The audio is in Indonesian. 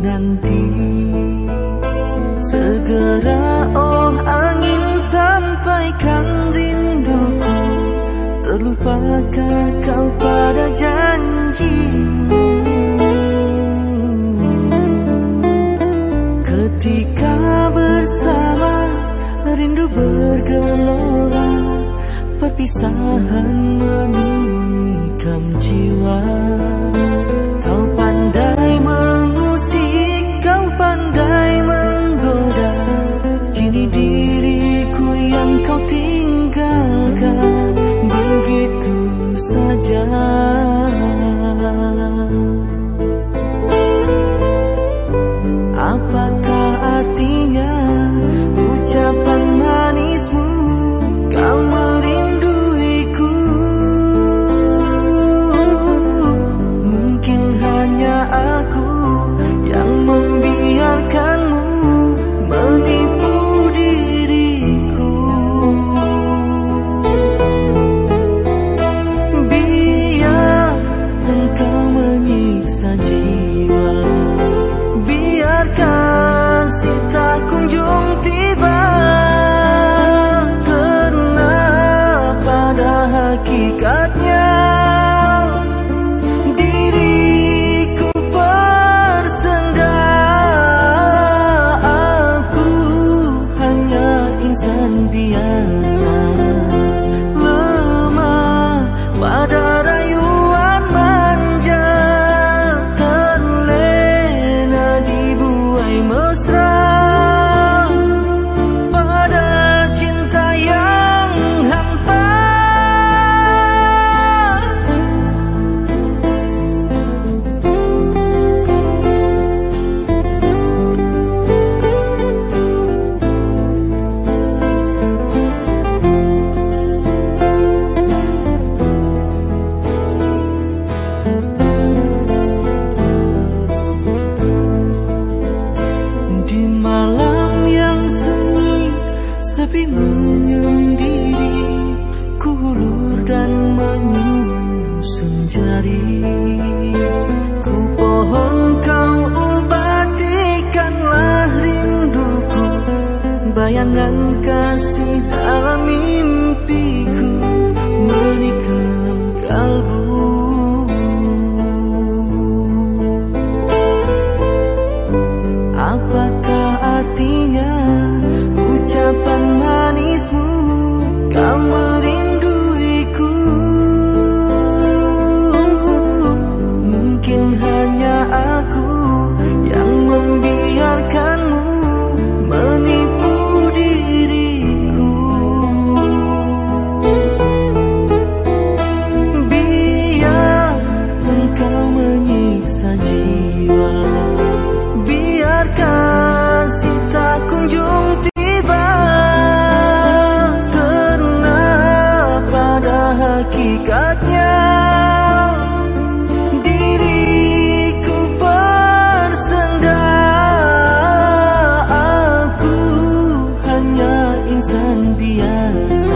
nanti Segera oh angin sampaikan rinduku. Terlupakah kau pada janji. Ketika bersama rindu bergelora. Perpisahan menikam jiwa discutir. ikatnya hatinya ucapan manismu kamu diriku bersenda. Aku hanya insan biasa.